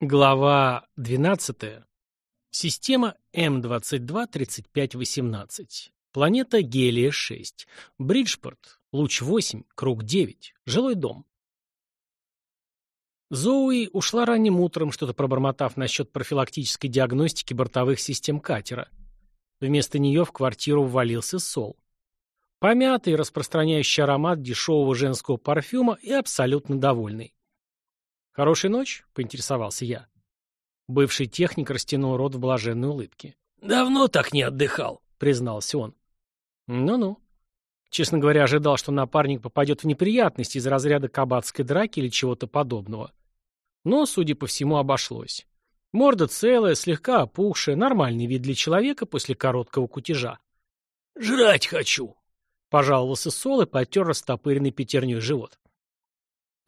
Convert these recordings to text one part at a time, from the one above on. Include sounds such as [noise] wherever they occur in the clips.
Глава 12. Система М223518. Планета Гелия-6. Бриджпорт. Луч 8. Круг 9. Жилой дом. Зоуи ушла ранним утром, что-то пробормотав насчет профилактической диагностики бортовых систем катера. Вместо нее в квартиру ввалился Сол. Помятый, распространяющий аромат дешевого женского парфюма и абсолютно довольный. «Хорошей ночь?» — поинтересовался я. Бывший техник растянул рот в блаженной улыбке. «Давно так не отдыхал», — признался он. «Ну-ну». Честно говоря, ожидал, что напарник попадет в неприятности из разряда кабацкой драки или чего-то подобного. Но, судя по всему, обошлось. Морда целая, слегка опухшая, нормальный вид для человека после короткого кутежа. «Жрать хочу», — пожаловался Сол и потер растопыренный пятерней живот.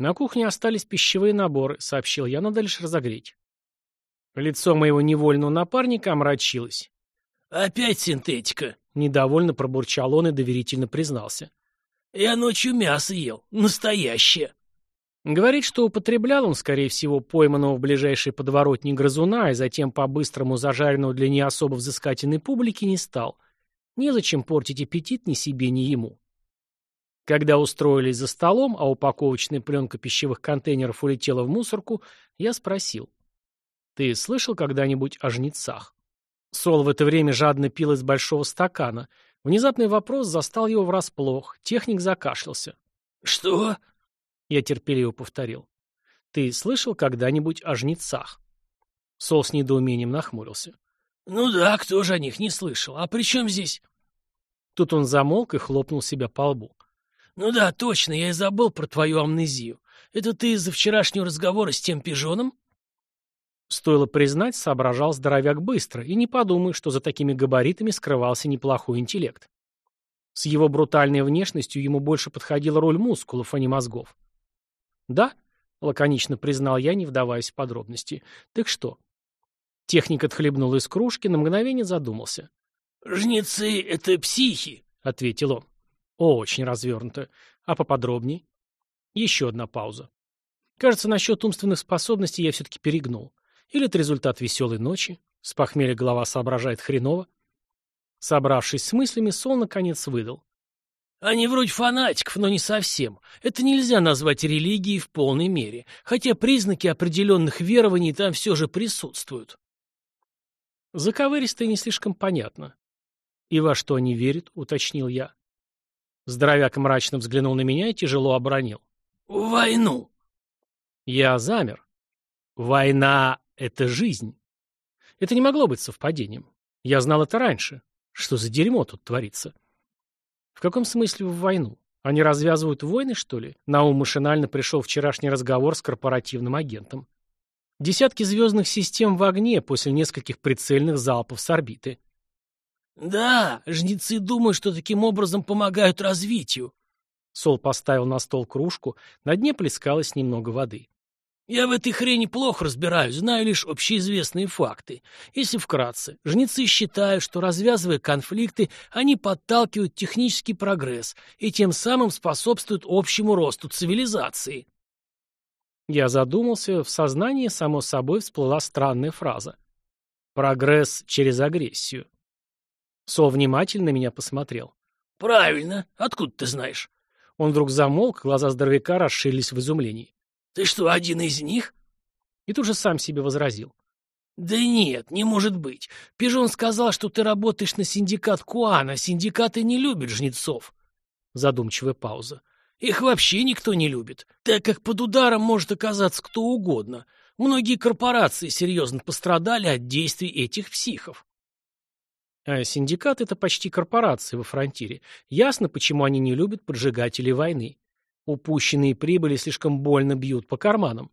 «На кухне остались пищевые наборы», — сообщил я, — «надо лишь разогреть». Лицо моего невольного напарника омрачилось. «Опять синтетика», — недовольно пробурчал он и доверительно признался. «Я ночью мясо ел. Настоящее». Говорит, что употреблял он, скорее всего, пойманного в ближайшей подворотне грызуна и затем по-быстрому зажаренного для не особо взыскательной публики не стал. Незачем портить аппетит ни себе, ни ему. Когда устроились за столом, а упаковочная пленка пищевых контейнеров улетела в мусорку, я спросил. «Ты слышал когда-нибудь о жнецах?» Сол в это время жадно пил из большого стакана. Внезапный вопрос застал его врасплох. Техник закашлялся. «Что?» Я терпеливо повторил. «Ты слышал когда-нибудь о жнецах?» Сол с недоумением нахмурился. «Ну да, кто же о них не слышал? А при чем здесь...» Тут он замолк и хлопнул себя по лбу. «Ну да, точно, я и забыл про твою амнезию. Это ты из-за вчерашнего разговора с тем пижоном?» Стоило признать, соображал здоровяк быстро, и не подумай, что за такими габаритами скрывался неплохой интеллект. С его брутальной внешностью ему больше подходила роль мускулов, а не мозгов. «Да», — лаконично признал я, не вдаваясь в подробности. «Так что?» Техник отхлебнул из кружки, на мгновение задумался. «Жнецы — это психи», — ответил он. Очень развернуто. А поподробнее? Еще одна пауза. Кажется, насчет умственных способностей я все-таки перегнул. Или это результат веселой ночи? С похмелья голова соображает хреново? Собравшись с мыслями, Сол наконец выдал. Они вроде фанатиков, но не совсем. Это нельзя назвать религией в полной мере, хотя признаки определенных верований там все же присутствуют. Заковыристо и не слишком понятно. И во что они верят, уточнил я. Здоровяк мрачно взглянул на меня и тяжело оборонил. «В войну!» Я замер. Война — это жизнь. Это не могло быть совпадением. Я знал это раньше. Что за дерьмо тут творится? В каком смысле в войну? Они развязывают войны, что ли? На ум машинально пришел вчерашний разговор с корпоративным агентом. Десятки звездных систем в огне после нескольких прицельных залпов с орбиты. «Да, жнецы думают, что таким образом помогают развитию». Сол поставил на стол кружку, на дне плескалось немного воды. «Я в этой хрени плохо разбираюсь, знаю лишь общеизвестные факты. Если вкратце, жнецы считают, что, развязывая конфликты, они подталкивают технический прогресс и тем самым способствуют общему росту цивилизации». Я задумался, в сознании, само собой, всплыла странная фраза. «Прогресс через агрессию». Сол внимательно меня посмотрел. «Правильно. Откуда ты знаешь?» Он вдруг замолк, глаза здоровяка расширились в изумлении. «Ты что, один из них?» И тут же сам себе возразил. «Да нет, не может быть. Пижон сказал, что ты работаешь на синдикат Куана. Синдикаты не любят жнецов». Задумчивая пауза. «Их вообще никто не любит, так как под ударом может оказаться кто угодно. Многие корпорации серьезно пострадали от действий этих психов». А синдикат — это почти корпорации во фронтире. Ясно, почему они не любят поджигателей войны. Упущенные прибыли слишком больно бьют по карманам.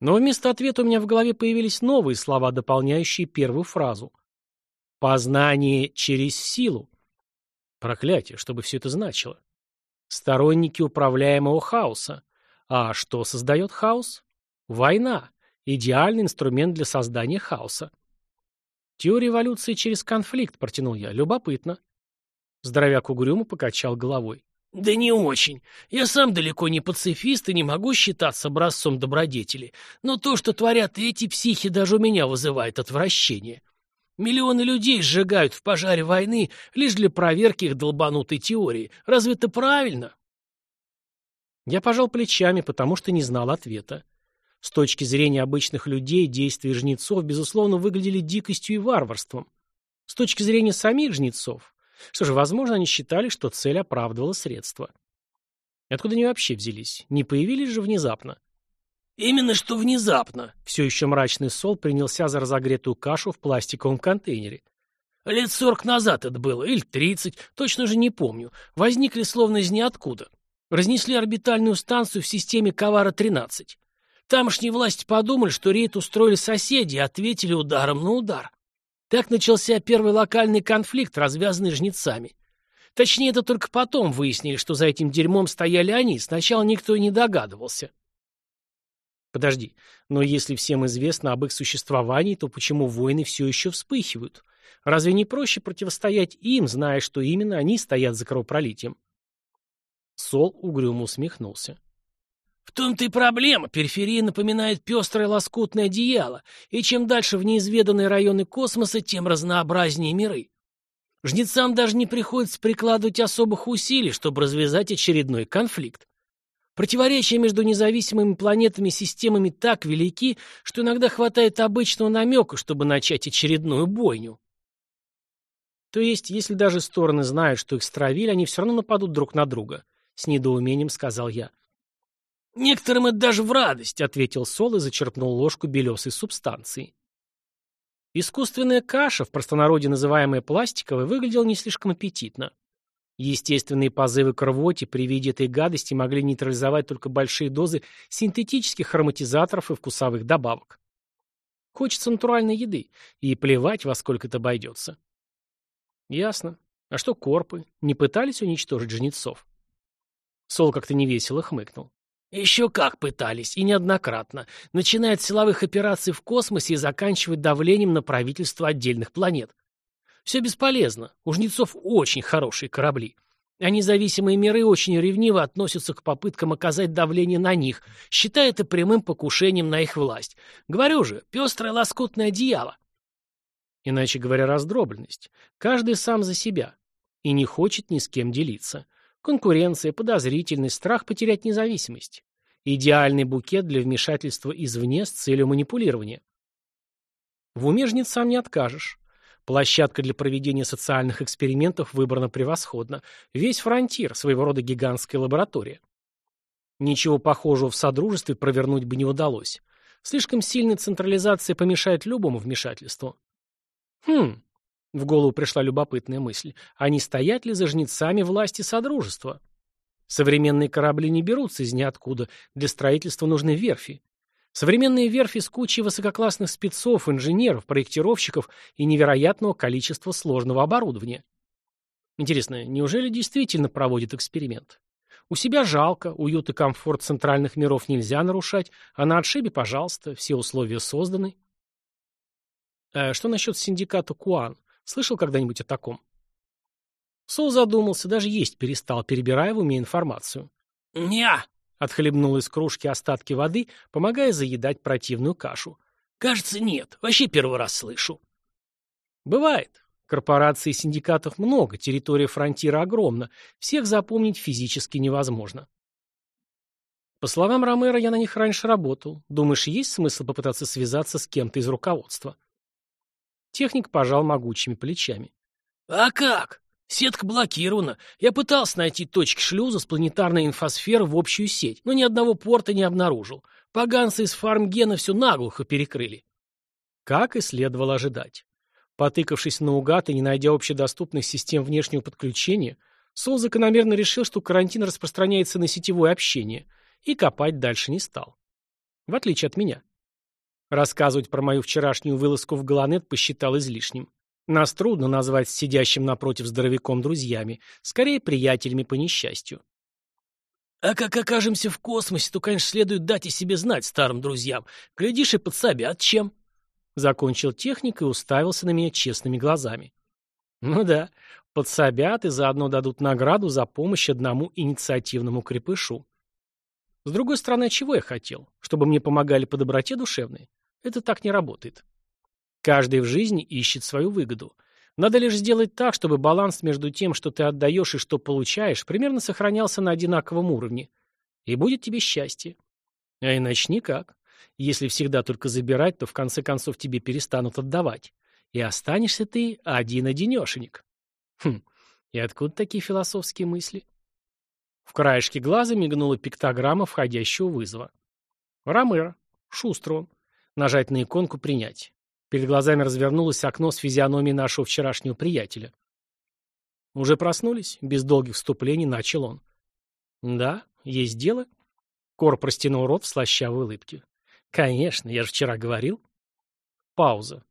Но вместо ответа у меня в голове появились новые слова, дополняющие первую фразу. «Познание через силу». Проклятие, чтобы все это значило. Сторонники управляемого хаоса. А что создает хаос? Война. Идеальный инструмент для создания хаоса. Теория эволюции через конфликт, протянул я. Любопытно. Здоровяк угрюмо покачал головой. Да не очень. Я сам далеко не пацифист и не могу считаться образцом добродетели. Но то, что творят эти психи, даже у меня вызывает отвращение. Миллионы людей сжигают в пожаре войны лишь для проверки их долбанутой теории. Разве это правильно? Я пожал плечами, потому что не знал ответа. С точки зрения обычных людей действия жнецов, безусловно, выглядели дикостью и варварством. С точки зрения самих жнецов, что же, возможно, они считали, что цель оправдывала средства. Откуда они вообще взялись? Не появились же внезапно? Именно что внезапно. Все еще мрачный сол принялся за разогретую кашу в пластиковом контейнере. Лет сорок назад это было, или тридцать, точно же не помню. Возникли словно из ниоткуда. Разнесли орбитальную станцию в системе Кавара-13. Тамошние власти подумали, что рейд устроили соседи и ответили ударом на удар. Так начался первый локальный конфликт, развязанный жнецами. Точнее, это только потом выяснили, что за этим дерьмом стояли они, сначала никто и не догадывался. Подожди, но если всем известно об их существовании, то почему войны все еще вспыхивают? Разве не проще противостоять им, зная, что именно они стоят за кровопролитием? Сол угрюмо усмехнулся. В том-то и проблема. Периферия напоминает пестрое лоскутное одеяло, и чем дальше в неизведанные районы космоса, тем разнообразнее миры. Жнецам даже не приходится прикладывать особых усилий, чтобы развязать очередной конфликт. Противоречия между независимыми планетами и системами так велики, что иногда хватает обычного намека, чтобы начать очередную бойню. То есть, если даже стороны знают, что их стравили, они все равно нападут друг на друга, — с недоумением сказал я. — «Некоторым это даже в радость», — ответил Сол и зачерпнул ложку белесой субстанции. Искусственная каша, в простонародье называемая пластиковой, выглядела не слишком аппетитно. Естественные позывы к рвоте при виде этой гадости могли нейтрализовать только большие дозы синтетических ароматизаторов и вкусовых добавок. Хочется натуральной еды, и плевать, во сколько это обойдется. Ясно. А что корпы? Не пытались уничтожить жнецов? Сол как-то невесело хмыкнул. Еще как пытались, и неоднократно, начиная от силовых операций в космосе и заканчивая давлением на правительство отдельных планет. Все бесполезно, у жнецов очень хорошие корабли. А независимые миры очень ревниво относятся к попыткам оказать давление на них, считая это прямым покушением на их власть. Говорю же, пестрое лоскутное одеяло. Иначе говоря, раздробленность. Каждый сам за себя. И не хочет ни с кем делиться. Конкуренция, подозрительность, страх потерять независимость. Идеальный букет для вмешательства извне с целью манипулирования. В уме жнецам не откажешь. Площадка для проведения социальных экспериментов выбрана превосходно. Весь фронтир, своего рода гигантская лаборатория. Ничего похожего в Содружестве провернуть бы не удалось. Слишком сильная централизация помешает любому вмешательству. Хм, в голову пришла любопытная мысль. А не стоят ли за жнецами власти Содружества? Современные корабли не берутся из ниоткуда. Для строительства нужны верфи. Современные верфи с кучей высококлассных спецов, инженеров, проектировщиков и невероятного количества сложного оборудования. Интересно, неужели действительно проводят эксперимент? У себя жалко, уют и комфорт центральных миров нельзя нарушать, а на отшибе, пожалуйста, все условия созданы. А что насчет синдиката Куан? Слышал когда-нибудь о таком? Сол задумался, даже есть перестал, перебирая в уме информацию. «Не-а!» отхлебнул из кружки остатки воды, помогая заедать противную кашу. «Кажется, нет. Вообще первый раз слышу». «Бывает. Корпораций и синдикатов много, территория фронтира огромна, всех запомнить физически невозможно». По словам Ромера, я на них раньше работал. Думаешь, есть смысл попытаться связаться с кем-то из руководства? Техник пожал могучими плечами. «А как? Сетка блокирована. Я пытался найти точки шлюза с планетарной инфосферы в общую сеть, но ни одного порта не обнаружил. Поганцы из фармгена все наглухо перекрыли». Как и следовало ожидать. Потыкавшись наугад и не найдя общедоступных систем внешнего подключения, Сол закономерно решил, что карантин распространяется на сетевое общение, и копать дальше не стал. В отличие от меня. Рассказывать про мою вчерашнюю вылазку в Галанет посчитал излишним. Нас трудно назвать сидящим напротив здоровяком друзьями, скорее приятелями по несчастью. А как окажемся в космосе, то, конечно, следует дать о себе знать старым друзьям. Глядишь и подсобят чем. Закончил техник и уставился на меня честными глазами. Ну да, Подсобят и заодно дадут награду за помощь одному инициативному крепышу. С другой стороны, чего я хотел? Чтобы мне помогали по доброте душевной? Это так не работает. Каждый в жизни ищет свою выгоду. Надо лишь сделать так, чтобы баланс между тем, что ты отдаешь и что получаешь, примерно сохранялся на одинаковом уровне. И будет тебе счастье. А иначе никак. Если всегда только забирать, то в конце концов тебе перестанут отдавать. И останешься ты один-одинешенек. Хм, и откуда такие философские мысли? В краешке глаза мигнула пиктограмма входящего вызова. Ромеро. Шустро. Нажать на иконку «Принять». Перед глазами развернулось окно с физиономией нашего вчерашнего приятеля. «Уже проснулись?» — без долгих вступлений начал он. «Да, есть дело?» Кор простянул рот в слащавой улыбке. «Конечно, я же вчера говорил». Пауза.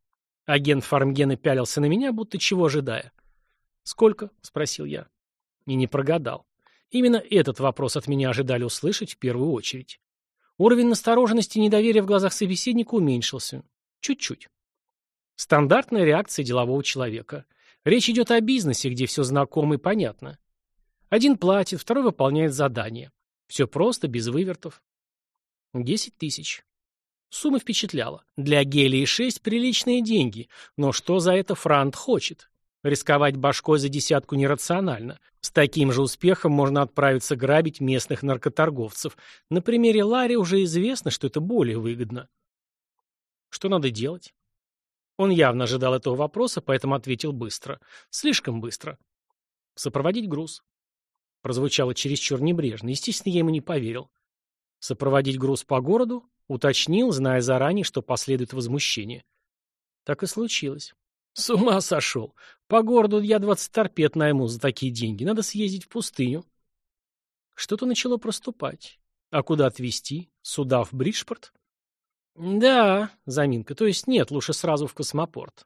Агент Фармгена пялился на меня, будто чего ожидая. «Сколько?» — спросил я. И не прогадал. Именно этот вопрос от меня ожидали услышать в первую очередь. Уровень настороженности и недоверия в глазах собеседника уменьшился. Чуть-чуть. Стандартная реакция делового человека. Речь идет о бизнесе, где все знакомо и понятно. Один платит, второй выполняет задание. Все просто, без вывертов. Десять тысяч. Сумма впечатляла. Для Гелии-6 приличные деньги, но что за это Франт хочет? Рисковать башкой за десятку нерационально. С таким же успехом можно отправиться грабить местных наркоторговцев. На примере Ларри уже известно, что это более выгодно. Что надо делать? Он явно ожидал этого вопроса, поэтому ответил быстро. Слишком быстро. Сопроводить груз. Прозвучало чересчур небрежно. Естественно, я ему не поверил. Сопроводить груз по городу? Уточнил, зная заранее, что последует возмущение. Так и случилось. С ума сошел. По городу я двадцать торпед найму за такие деньги. Надо съездить в пустыню. Что-то начало проступать. А куда отвезти? Сюда, в Бриджпорт? Да, заминка. То есть нет, лучше сразу в космопорт.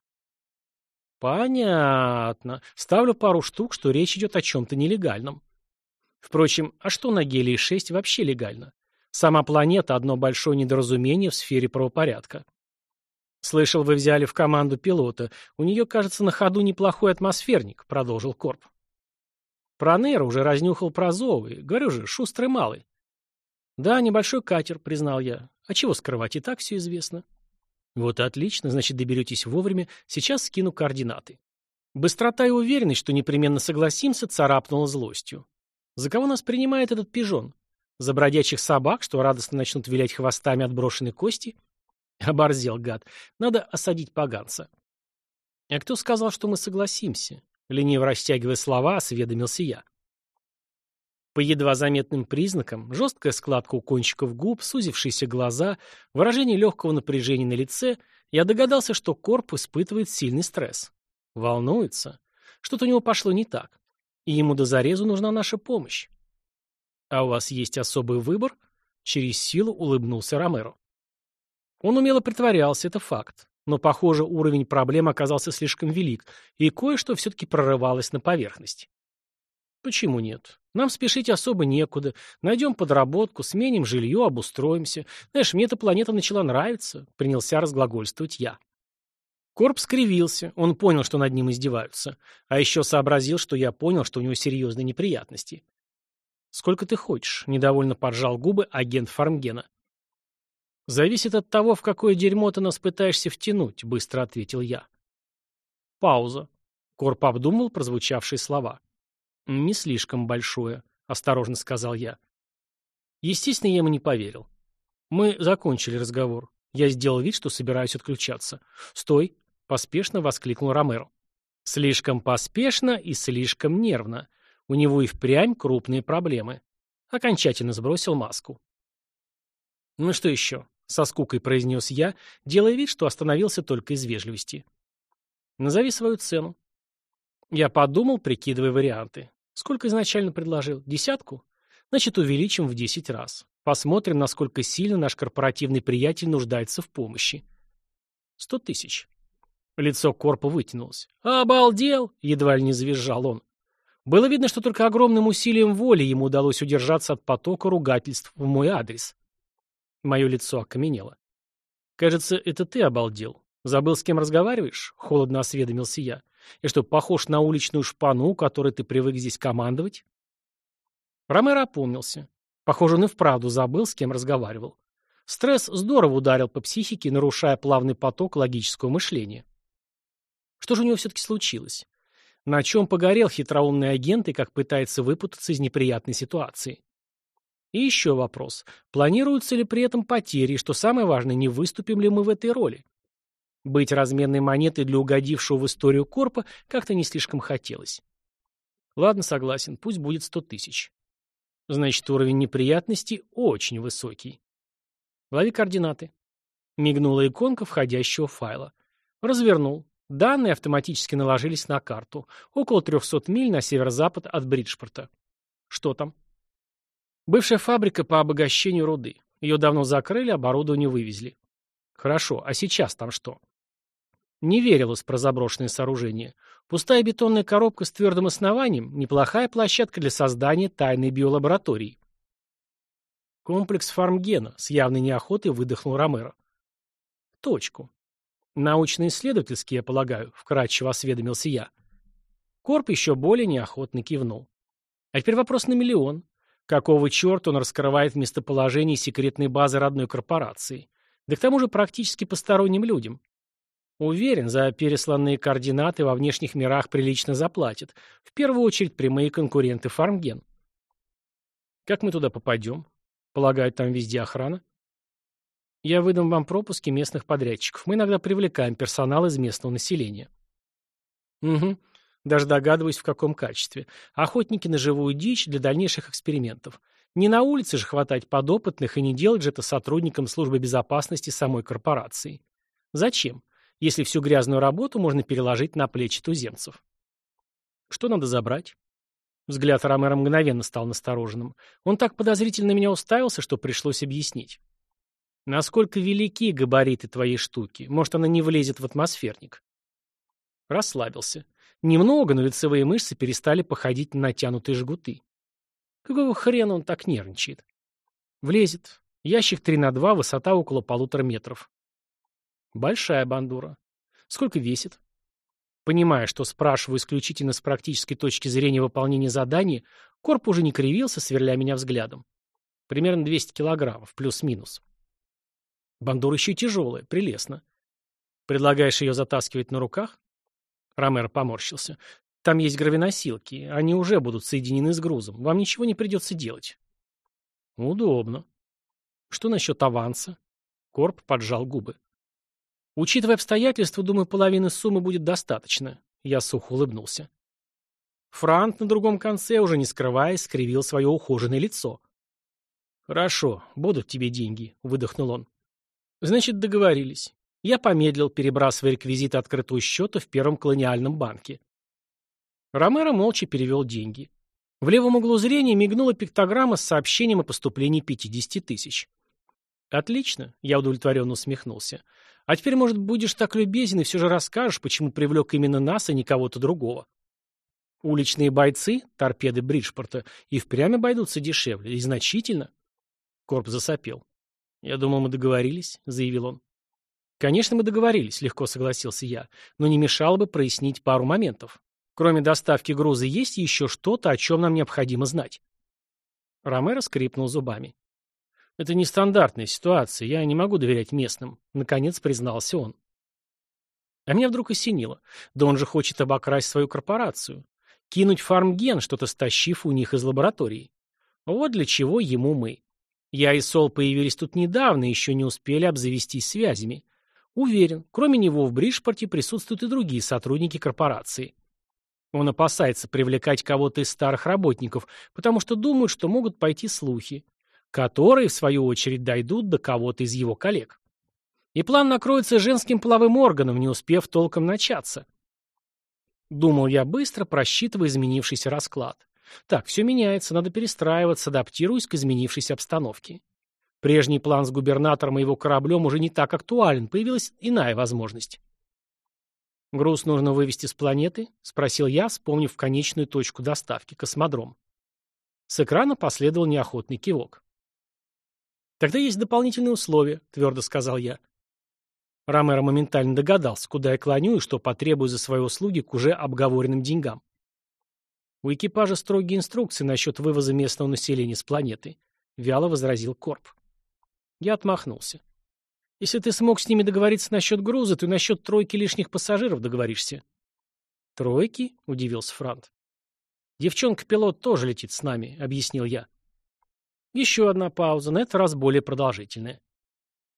Понятно. Ставлю пару штук, что речь идет о чем-то нелегальном. Впрочем, а что на Гелии-6 вообще легально? Сама планета – одно большое недоразумение в сфере правопорядка. «Слышал, вы взяли в команду пилота. У нее, кажется, на ходу неплохой атмосферник», — продолжил Корп. Пронер уже разнюхал про зовы. Говорю же, шустрый малый. «Да, небольшой катер», — признал я. «А чего скрывать, и так все известно». «Вот и отлично, значит, доберетесь вовремя. Сейчас скину координаты». Быстрота и уверенность, что непременно согласимся, царапнула злостью. За кого нас принимает этот пижон? За бродячих собак, что радостно начнут вилять хвостами отброшенной кости? [laughs] Оборзел, гад. Надо осадить поганца. А кто сказал, что мы согласимся? Лениво растягивая слова, осведомился я. По едва заметным признакам, жесткая складка у кончиков губ, сузившиеся глаза, выражение легкого напряжения на лице, я догадался, что Корп испытывает сильный стресс. Волнуется. Что-то у него пошло не так. И ему до зарезу нужна наша помощь. А у вас есть особый выбор? Через силу улыбнулся Ромеро. Он умело притворялся, это факт. Но, похоже, уровень проблем оказался слишком велик, и кое-что все-таки прорывалось на поверхность. Почему нет? Нам спешить особо некуда. Найдем подработку, сменим жилье, обустроимся. Знаешь, мне эта планета начала нравиться, принялся разглагольствовать я. Корп скривился, он понял, что над ним издеваются. А еще сообразил, что я понял, что у него серьезные неприятности. «Сколько ты хочешь?» — недовольно поджал губы агент Фармгена. «Зависит от того, в какое дерьмо ты нас пытаешься втянуть», — быстро ответил я. Пауза. Корп обдумал прозвучавшие слова. «Не слишком большое», — осторожно сказал я. Естественно, я ему не поверил. Мы закончили разговор. Я сделал вид, что собираюсь отключаться. «Стой!» — поспешно воскликнул Ромеро. Слишком поспешно и слишком нервно. У него и впрямь крупные проблемы. Окончательно сбросил маску. Ну что еще? Со скукой произнес я, делая вид, что остановился только из вежливости. Назови свою цену. Я подумал, прикидывая варианты. Сколько изначально предложил? Десятку? Значит, увеличим в десять раз. Посмотрим, насколько сильно наш корпоративный приятель нуждается в помощи. Сто тысяч. Лицо Корпа вытянулось. «Обалдел!» — едва ли не завизжал он. Было видно, что только огромным усилием воли ему удалось удержаться от потока ругательств в мой адрес. Мое лицо окаменело. «Кажется, это ты обалдел. Забыл, с кем разговариваешь?» — холодно осведомился я. И что, похож на уличную шпану, которой ты привык здесь командовать? Ромеро опомнился. Похоже, он и вправду забыл, с кем разговаривал. Стресс здорово ударил по психике, нарушая плавный поток логического мышления. Что же у него все-таки случилось? На чем погорел хитроумный агент и как пытается выпутаться из неприятной ситуации? И еще вопрос. Планируются ли при этом потери, и что самое важное, не выступим ли мы в этой роли? Быть разменной монетой для угодившего в историю корпа как-то не слишком хотелось. Ладно, согласен, пусть будет сто тысяч. Значит, уровень неприятностей очень высокий. Лови координаты. Мигнула иконка входящего файла. Развернул. Данные автоматически наложились на карту. Около 300 миль на северо-запад от Бриджпорта. Что там? Бывшая фабрика по обогащению руды. Ее давно закрыли, оборудование вывезли. Хорошо, а сейчас там что? Не верилось про заброшенное сооружение. Пустая бетонная коробка с твердым основанием – неплохая площадка для создания тайной биолаборатории. Комплекс фармгена, с явной неохотой выдохнул Ромеро. Точку. Научно-исследовательский, я полагаю, вкратчиво осведомился я. Корп еще более неохотно кивнул. А теперь вопрос на миллион. Какого черта он раскрывает местоположение секретной базы родной корпорации? Да к тому же практически посторонним людям. Уверен, за пересланные координаты во внешних мирах прилично заплатят. В первую очередь прямые конкуренты Фармген. Как мы туда попадем? Полагаю, там везде охрана? Я выдам вам пропуски местных подрядчиков. Мы иногда привлекаем персонал из местного населения. Угу. Даже догадываюсь, в каком качестве. Охотники на живую дичь для дальнейших экспериментов. Не на улице же хватать подопытных и не делать же это сотрудникам службы безопасности самой корпорации. Зачем? Если всю грязную работу можно переложить на плечи туземцев. Что надо забрать? Взгляд Ромера мгновенно стал настороженным. Он так подозрительно меня уставился, что пришлось объяснить. Насколько велики габариты твоей штуки? Может, она не влезет в атмосферник? Расслабился. Немного, но лицевые мышцы перестали походить на натянутые жгуты. Какого хрена он так нервничает? Влезет. Ящик 3 на 2, высота около полутора метров. Большая бандура. Сколько весит? Понимая, что спрашиваю исключительно с практической точки зрения выполнения задания, Корп уже не кривился, сверля меня взглядом. Примерно 200 килограммов, плюс-минус. Бандура еще тяжелая, прелестно. Предлагаешь ее затаскивать на руках? Ромеро поморщился. Там есть гравиносилки, они уже будут соединены с грузом. Вам ничего не придется делать. Удобно. Что насчет аванса? Корп поджал губы. Учитывая обстоятельства, думаю, половины суммы будет достаточно. Я сухо улыбнулся. Франк на другом конце, уже не скрываясь, скривил свое ухоженное лицо. «Хорошо, будут тебе деньги», — выдохнул он. «Значит, договорились». Я помедлил, перебрасывая реквизиты открытого счета в первом колониальном банке. Ромеро молча перевел деньги. В левом углу зрения мигнула пиктограмма с сообщением о поступлении 50 тысяч. «Отлично», — я удовлетворенно усмехнулся. А теперь, может, будешь так любезен и все же расскажешь, почему привлек именно нас, а не кого-то другого. Уличные бойцы, торпеды Бриджпорта, и впрямь обойдутся дешевле, и значительно. Корп засопел. «Я думал, мы договорились», — заявил он. «Конечно, мы договорились», — легко согласился я, «но не мешало бы прояснить пару моментов. Кроме доставки груза есть еще что-то, о чем нам необходимо знать?» Ромеро скрипнул зубами. Это нестандартная ситуация, я не могу доверять местным, наконец признался он. А меня вдруг осенило. Да он же хочет обокрасть свою корпорацию. Кинуть фармген, что-то стащив у них из лаборатории. Вот для чего ему мы. Я и Сол появились тут недавно еще не успели обзавестись связями. Уверен, кроме него в Бриджпорте присутствуют и другие сотрудники корпорации. Он опасается привлекать кого-то из старых работников, потому что думают, что могут пойти слухи которые, в свою очередь, дойдут до кого-то из его коллег. И план накроется женским половым органом, не успев толком начаться. Думал я быстро, просчитывая изменившийся расклад. Так, все меняется, надо перестраиваться, адаптируясь к изменившейся обстановке. Прежний план с губернатором и его кораблем уже не так актуален, появилась иная возможность. «Груз нужно вывести с планеты?» — спросил я, вспомнив конечную точку доставки — космодром. С экрана последовал неохотный кивок. «Тогда есть дополнительные условия», — твердо сказал я. Ромеро моментально догадался, куда я клоню и что потребую за свои услуги к уже обговоренным деньгам. У экипажа строгие инструкции насчет вывоза местного населения с планеты, вяло возразил Корп. Я отмахнулся. Если ты смог с ними договориться насчет груза, и насчет тройки лишних пассажиров договоришься. Тройки? Удивился Франт. Девчонка-пилот тоже летит с нами, объяснил я. Еще одна пауза, на этот раз более продолжительная.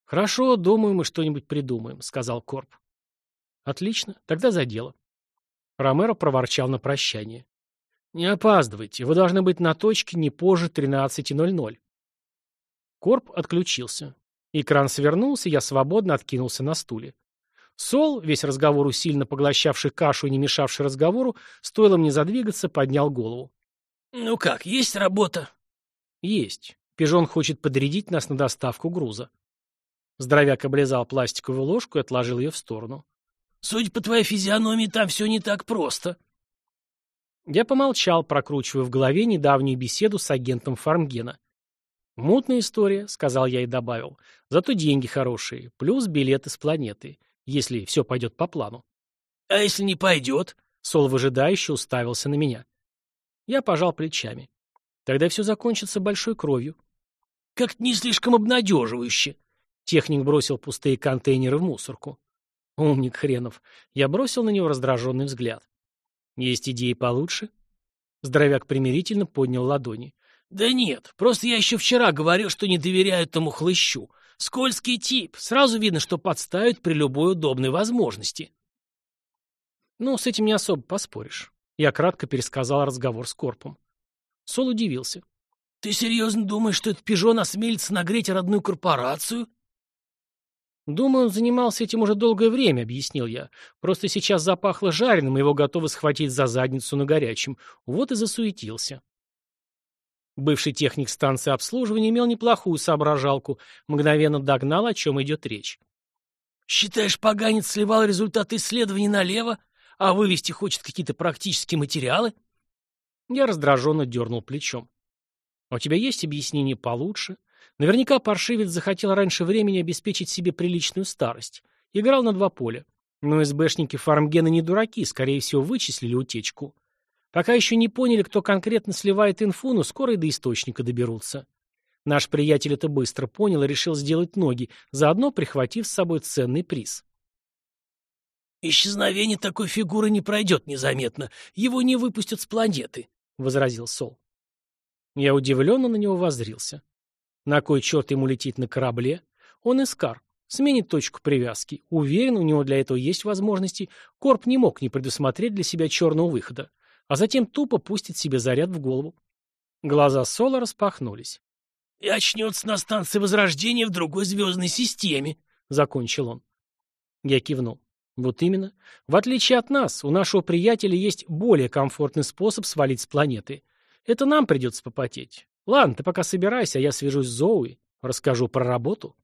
«Хорошо, думаю, мы что-нибудь придумаем», — сказал Корп. «Отлично, тогда за дело». Ромеро проворчал на прощание. «Не опаздывайте, вы должны быть на точке не позже 13.00». Корп отключился. Экран свернулся, я свободно откинулся на стуле. Сол, весь разговор усиленно поглощавший кашу и не мешавший разговору, стоило мне задвигаться, поднял голову. «Ну как, есть работа?» «Есть. Пижон хочет подрядить нас на доставку груза». Здоровяк облизал пластиковую ложку и отложил ее в сторону. «Судя по твоей физиономии, там все не так просто». Я помолчал, прокручивая в голове недавнюю беседу с агентом Фармгена. «Мутная история», — сказал я и добавил. «Зато деньги хорошие, плюс билеты с планеты, если все пойдет по плану». «А если не пойдет?» — Сол выжидающе уставился на меня. Я пожал плечами. «Тогда все закончится большой кровью». «Как-то не слишком обнадеживающе», Техник бросил пустые контейнеры в мусорку. Умник хренов. Я бросил на него раздраженный взгляд. Есть идеи получше? Здоровяк примирительно поднял ладони. Да нет, просто я еще вчера говорил, что не доверяю этому хлыщу. Скользкий тип. Сразу видно, что подставит при любой удобной возможности. Ну, с этим не особо поспоришь. Я кратко пересказал разговор с Корпом. Сол удивился. Ты серьезно думаешь, что этот пижон осмелится нагреть родную корпорацию? «Думаю, он занимался этим уже долгое время», — объяснил я. «Просто сейчас запахло жареным, и его готовы схватить за задницу на горячем. Вот и засуетился». Бывший техник станции обслуживания имел неплохую соображалку, мгновенно догнал, о чем идет речь. «Считаешь, поганец сливал результаты исследований налево, а вывести хочет какие-то практические материалы?» Я раздраженно дернул плечом. «А «У тебя есть объяснение получше?» Наверняка паршивец захотел раньше времени обеспечить себе приличную старость. Играл на два поля. Но СБшники фармгена не дураки, скорее всего, вычислили утечку. Пока еще не поняли, кто конкретно сливает инфу, но скоро и до источника доберутся. Наш приятель это быстро понял и решил сделать ноги, заодно прихватив с собой ценный приз. «Исчезновение такой фигуры не пройдет незаметно. Его не выпустят с планеты», — возразил Сол. Я удивленно на него воззрился. На кой черт ему летит на корабле? Он Искар. Сменит точку привязки. Уверен, у него для этого есть возможности. Корп не мог не предусмотреть для себя черного выхода. А затем тупо пустит себе заряд в голову. Глаза Сола распахнулись. «И очнется на станции Возрождения в другой звездной системе», — закончил он. Я кивнул. Вот именно. В отличие от нас, у нашего приятеля есть более комфортный способ свалить с планеты. Это нам придется попотеть. Ладно, ты пока собирайся, а я свяжусь с Зоуи, расскажу про работу.